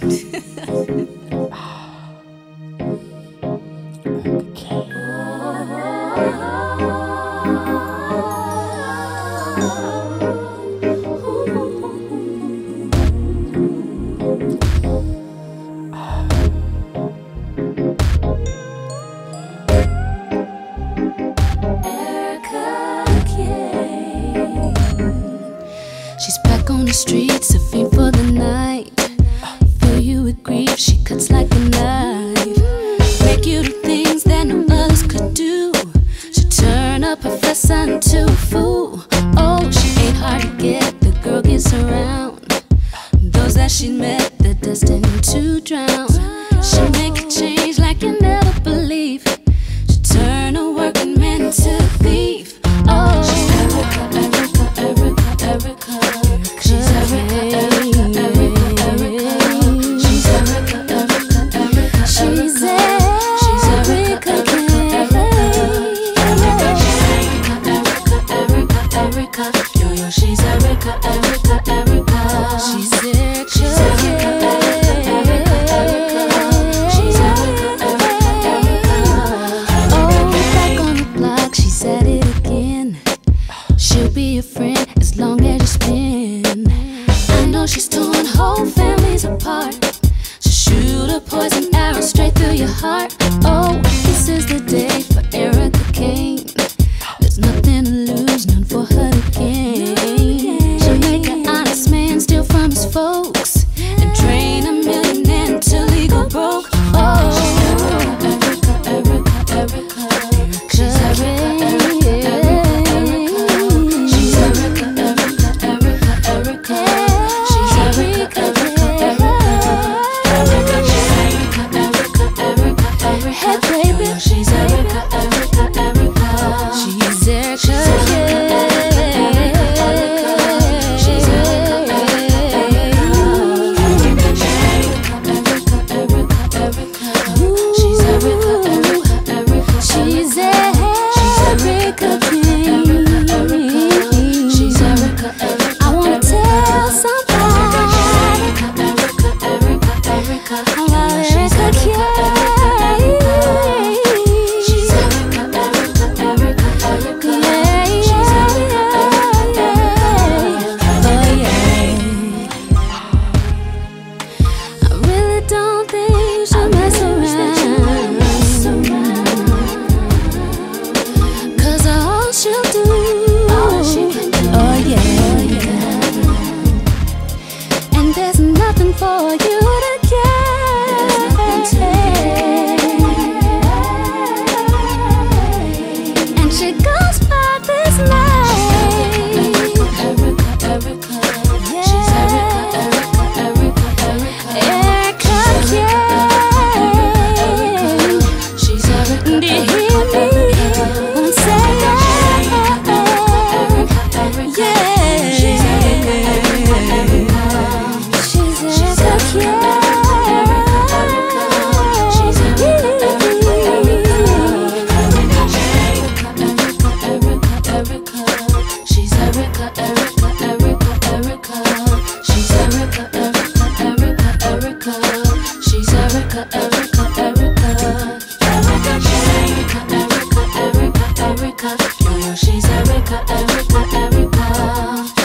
She's back on the streets, surfing for the night. son to fool. Oh, she ain't hard to get, the girl gets around. Those that she met, they're destined to drown. She make a change like you never. don't think She's Erica, Erica, Erica.